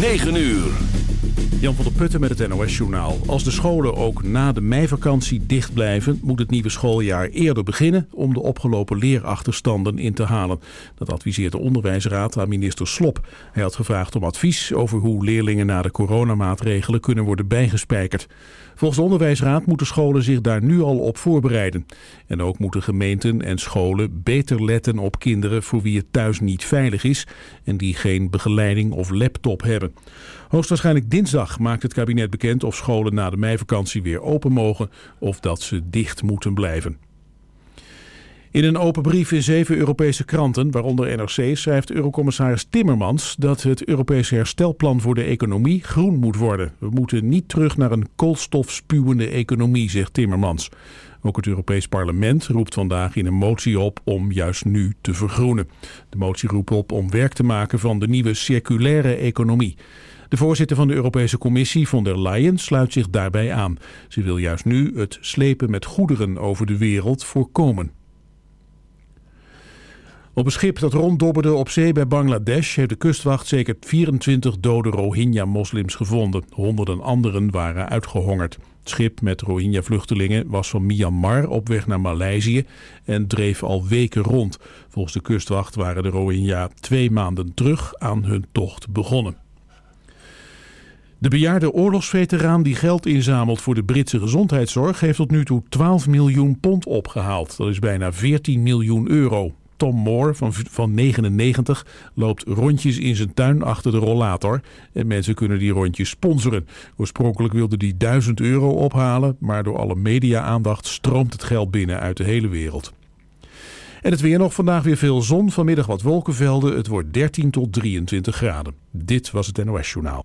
9 uur. Jan van der Putten met het NOS-journaal. Als de scholen ook na de meivakantie dicht blijven... moet het nieuwe schooljaar eerder beginnen... om de opgelopen leerachterstanden in te halen. Dat adviseert de onderwijsraad aan minister Slop. Hij had gevraagd om advies over hoe leerlingen... na de coronamaatregelen kunnen worden bijgespijkerd. Volgens de onderwijsraad moeten scholen zich daar nu al op voorbereiden. En ook moeten gemeenten en scholen beter letten op kinderen... voor wie het thuis niet veilig is... en die geen begeleiding of laptop hebben. Hoogstwaarschijnlijk dinsdag maakt het kabinet bekend of scholen na de meivakantie weer open mogen of dat ze dicht moeten blijven. In een open brief in zeven Europese kranten, waaronder NRC, schrijft Eurocommissaris Timmermans dat het Europese herstelplan voor de economie groen moet worden. We moeten niet terug naar een koolstofspuwende economie, zegt Timmermans. Ook het Europees Parlement roept vandaag in een motie op om juist nu te vergroenen. De motie roept op om werk te maken van de nieuwe circulaire economie. De voorzitter van de Europese Commissie, von der Leyen, sluit zich daarbij aan. Ze wil juist nu het slepen met goederen over de wereld voorkomen. Op een schip dat ronddobberde op zee bij Bangladesh heeft de kustwacht zeker 24 dode Rohingya-moslims gevonden. Honderden anderen waren uitgehongerd. Het schip met Rohingya-vluchtelingen was van Myanmar op weg naar Maleisië en dreef al weken rond. Volgens de kustwacht waren de Rohingya twee maanden terug aan hun tocht begonnen. De bejaarde oorlogsveteraan die geld inzamelt voor de Britse gezondheidszorg... heeft tot nu toe 12 miljoen pond opgehaald. Dat is bijna 14 miljoen euro. Tom Moore van, van 99 loopt rondjes in zijn tuin achter de rollator. En mensen kunnen die rondjes sponsoren. Oorspronkelijk wilde hij 1000 euro ophalen... maar door alle media-aandacht stroomt het geld binnen uit de hele wereld. En het weer nog vandaag weer veel zon, vanmiddag wat wolkenvelden. Het wordt 13 tot 23 graden. Dit was het NOS Journaal.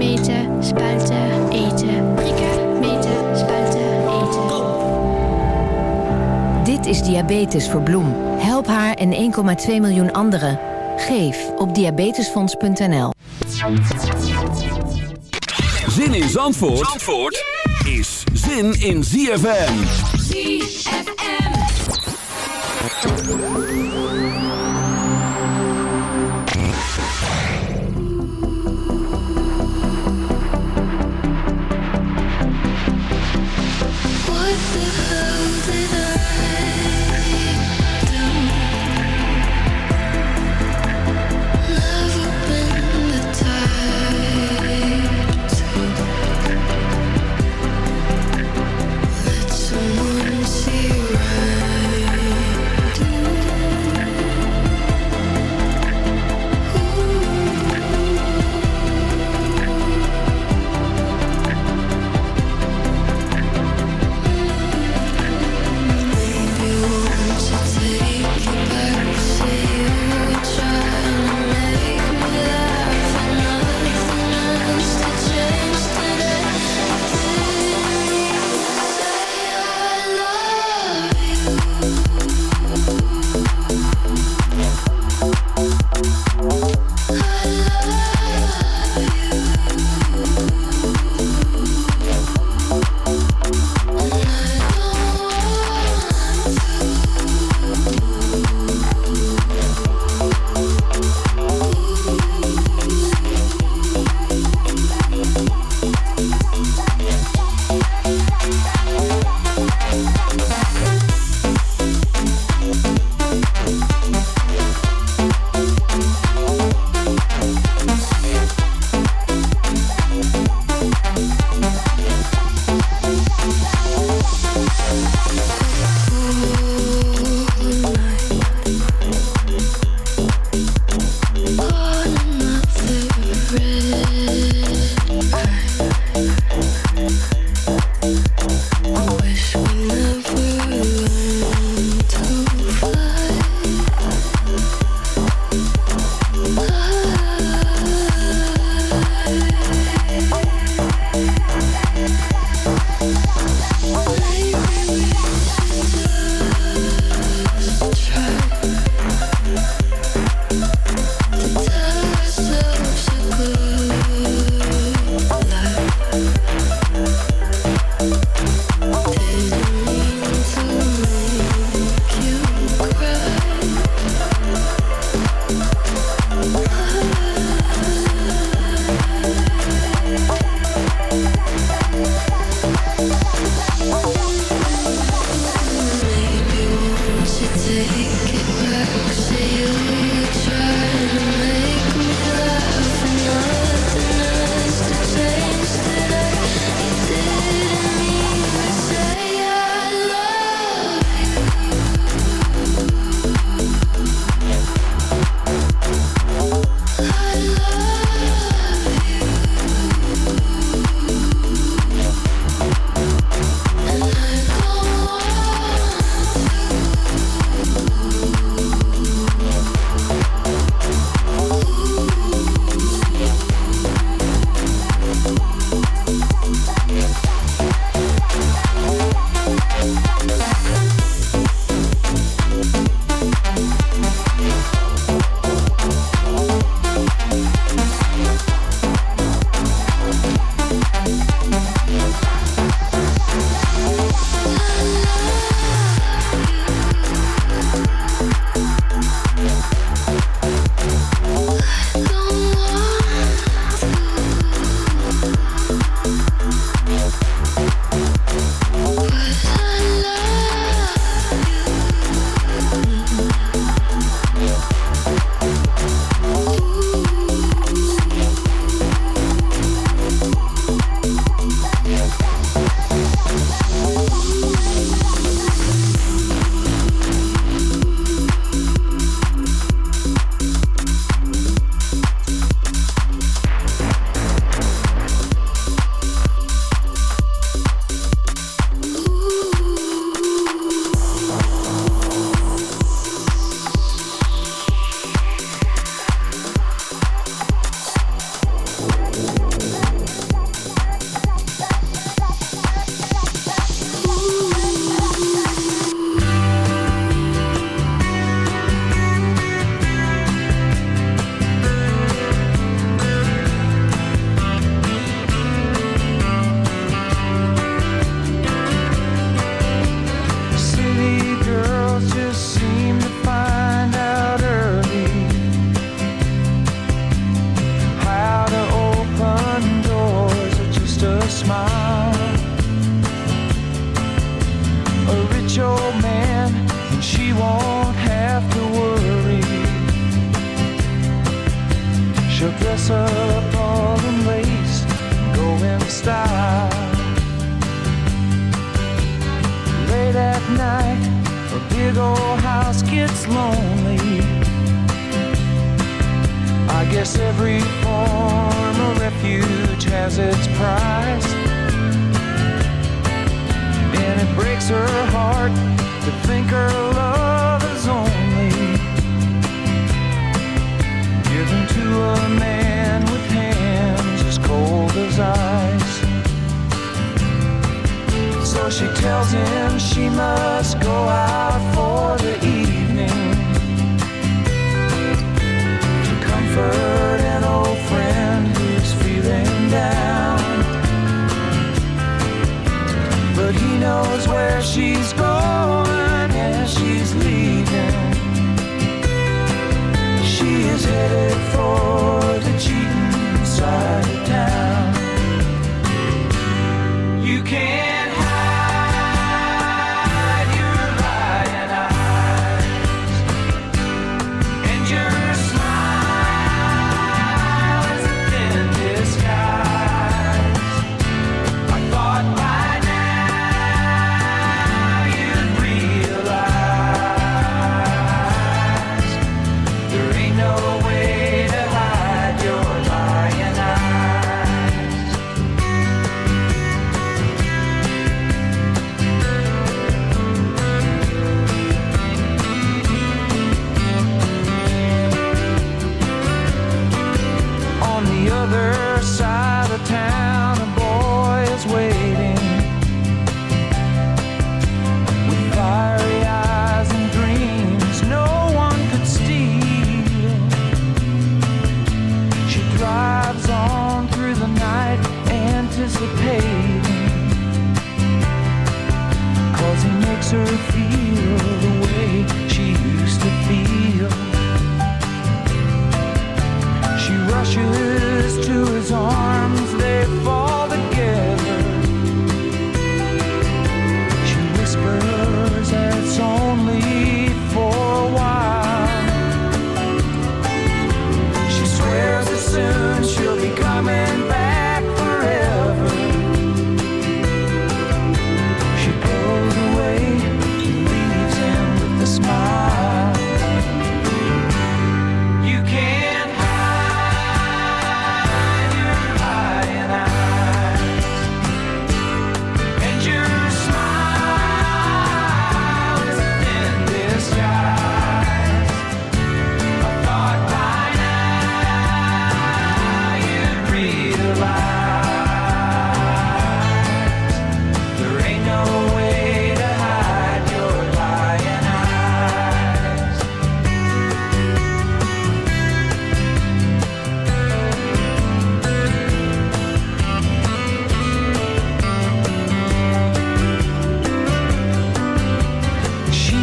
meten, spuiten, eten. Prikken, meten, spuiten, eten. Dit is Diabetes voor Bloem. Help haar en 1,2 miljoen anderen. Geef op diabetesfonds.nl. Zin in Zandvoort, Zandvoort is zin in ZFM. ZFM.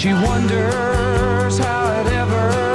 She wonders how it ever.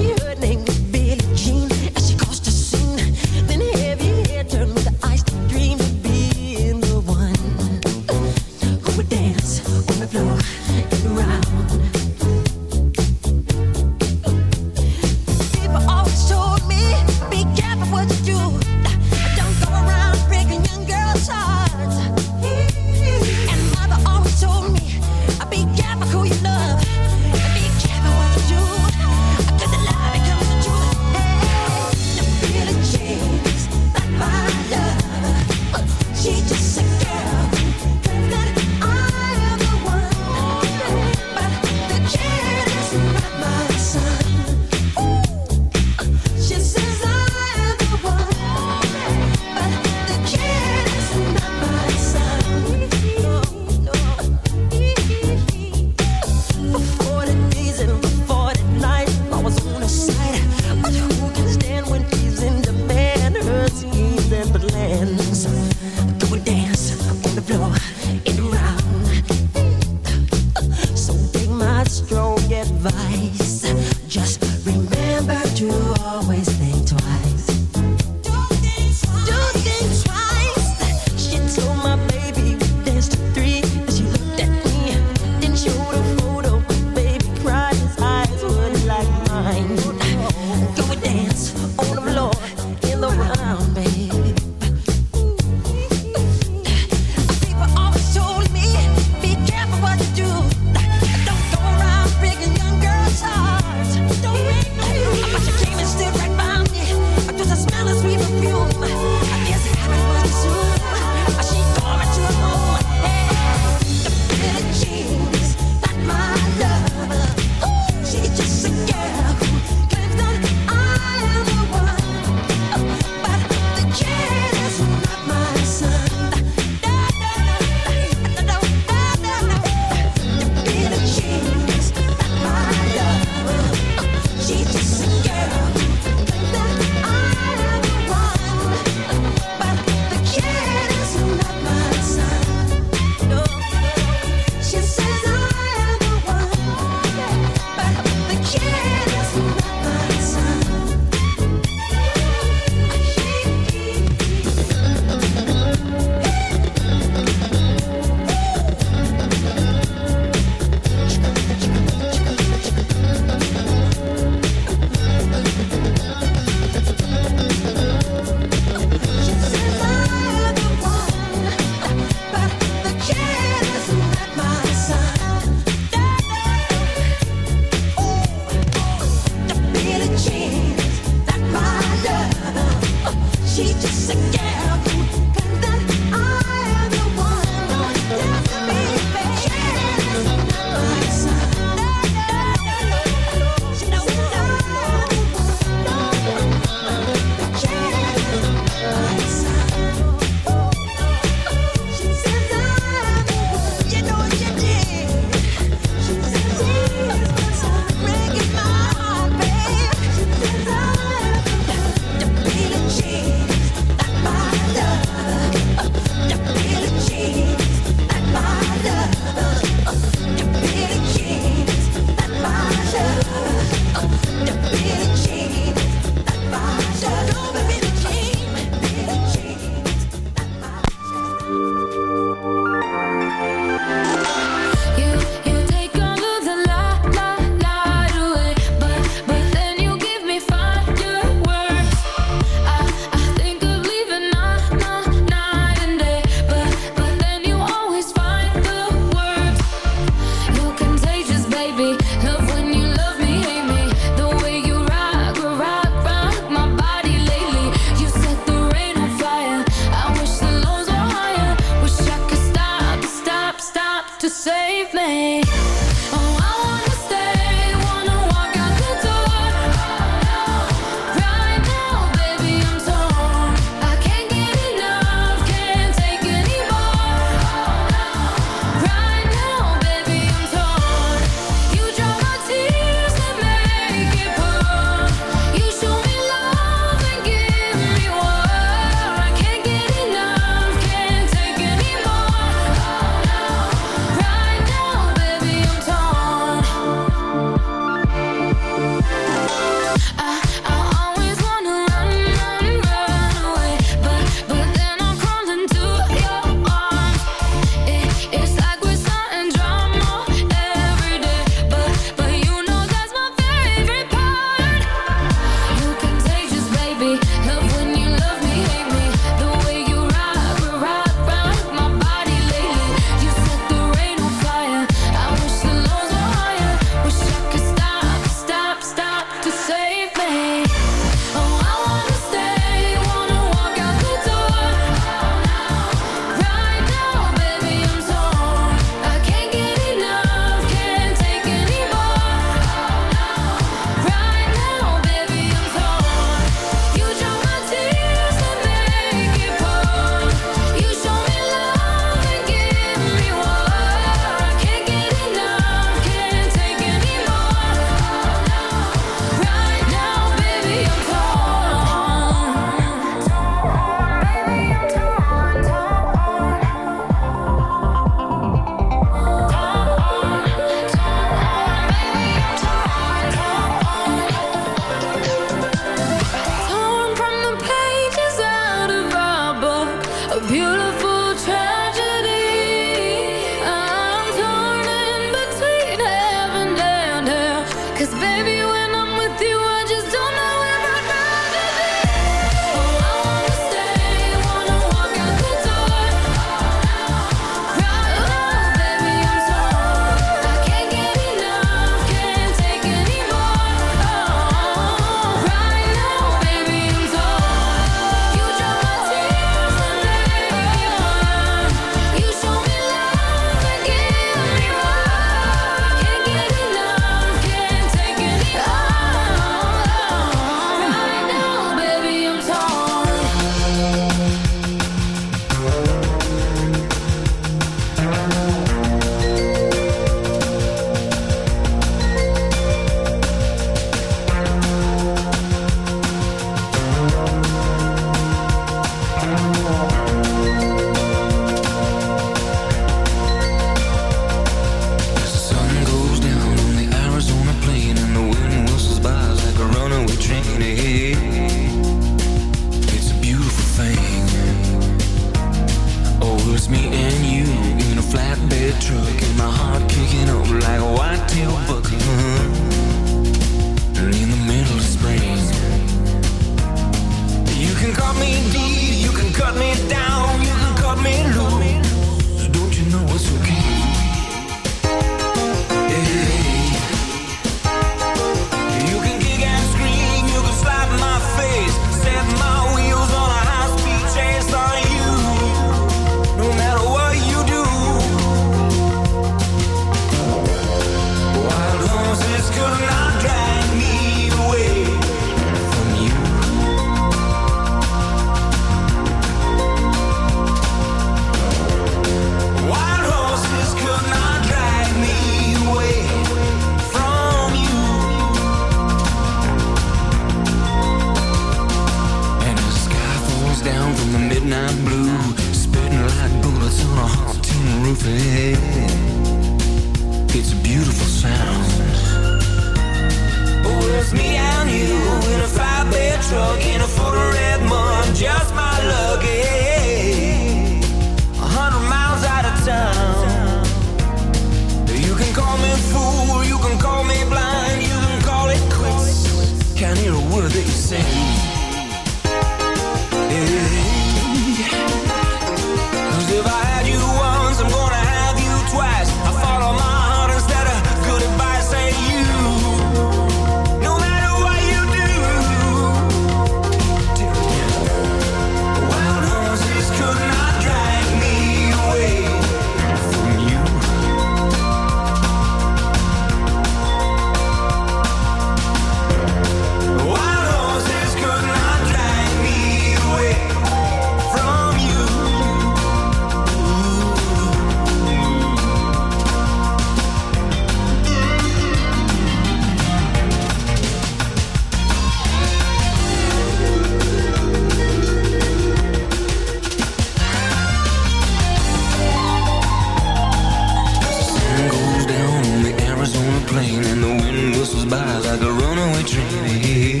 dreamy.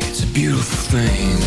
It's a beautiful thing.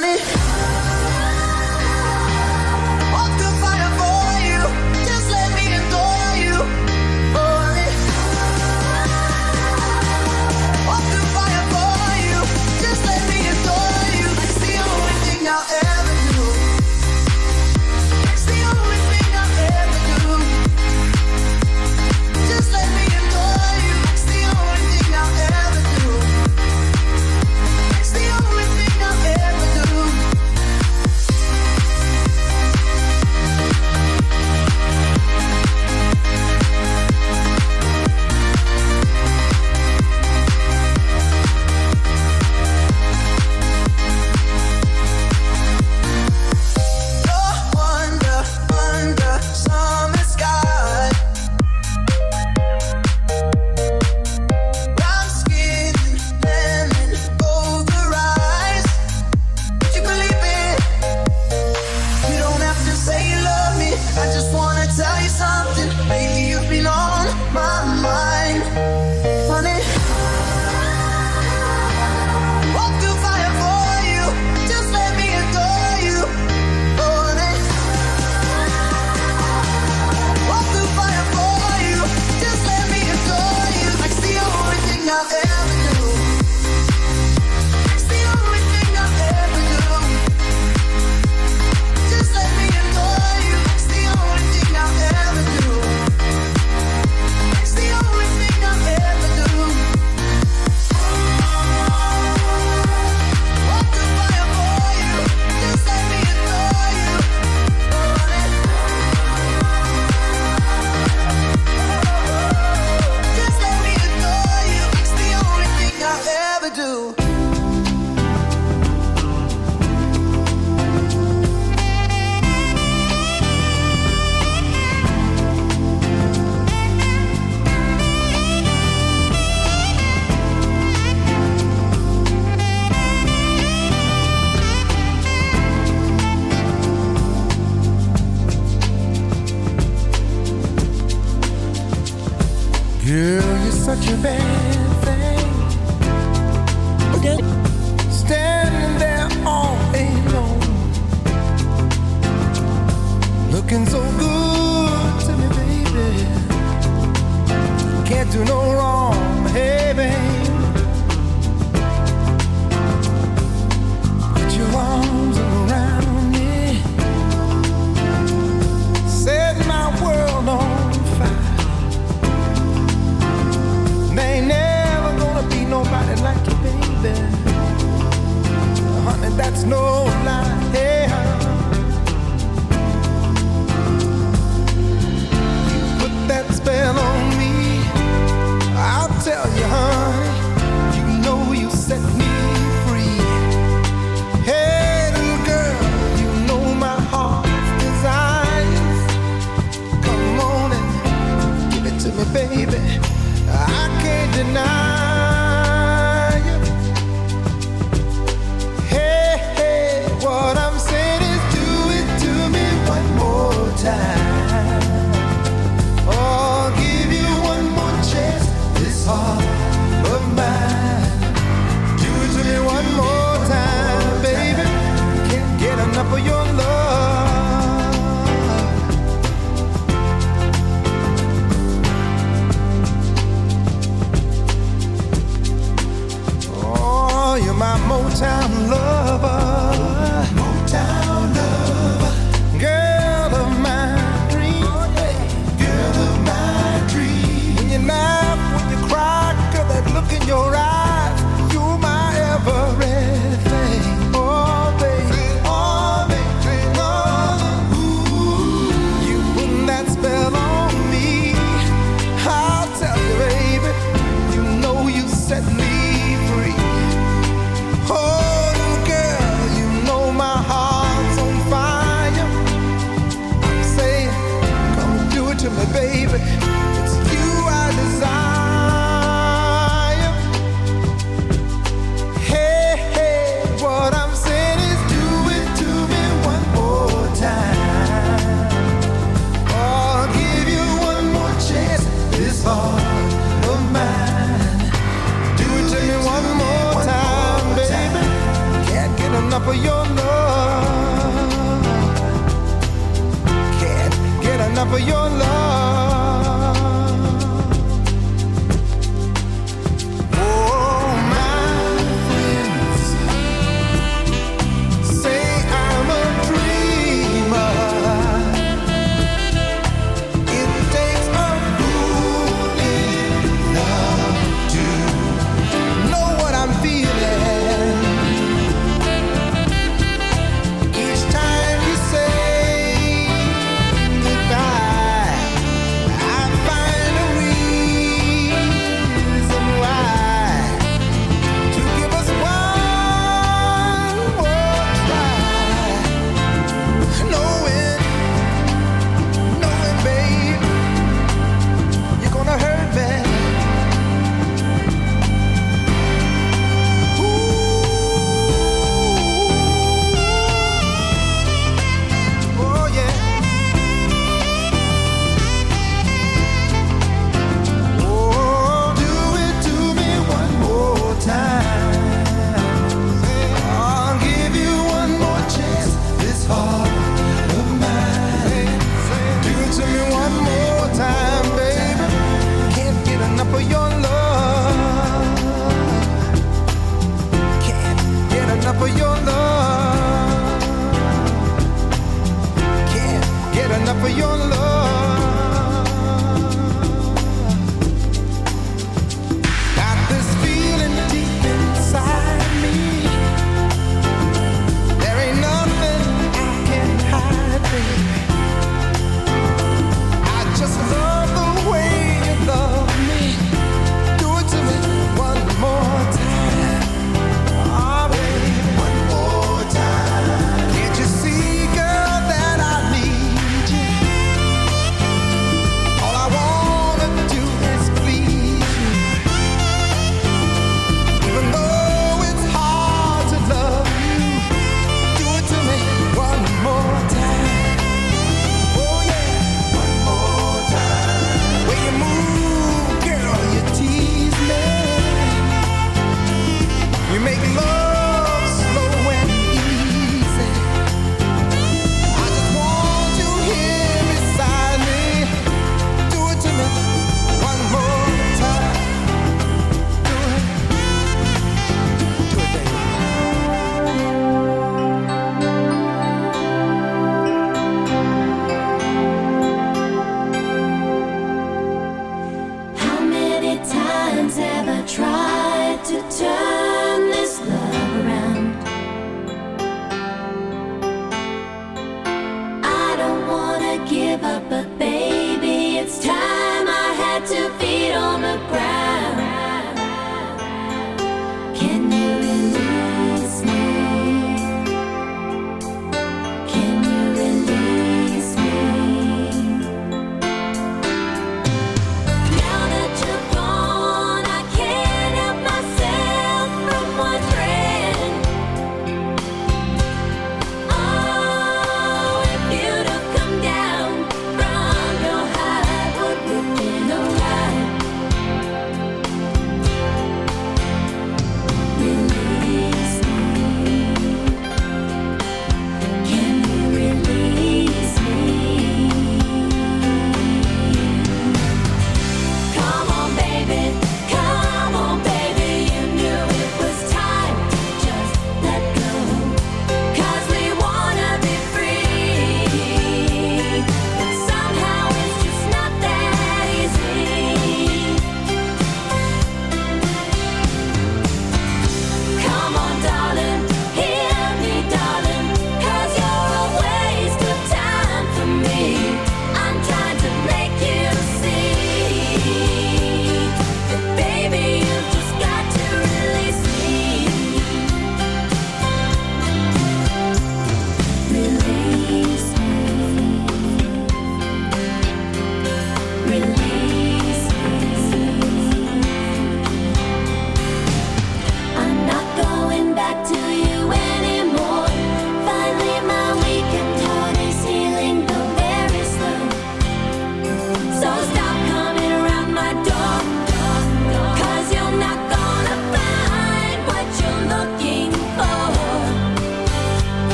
money.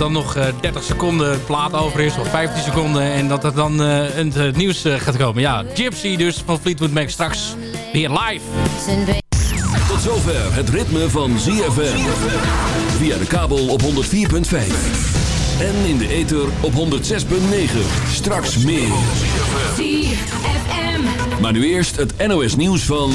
Dan nog eh, 30 seconden plaat over is. Of 15 seconden. En dat er dan eh, het eh, nieuws eh, gaat komen. Ja, Gypsy dus van Fleetwood Mac straks weer live. Tot zover het ritme van ZFM. Via de kabel op 104.5. En in de ether op 106.9. Straks meer. ZFM. Maar nu eerst het NOS nieuws van...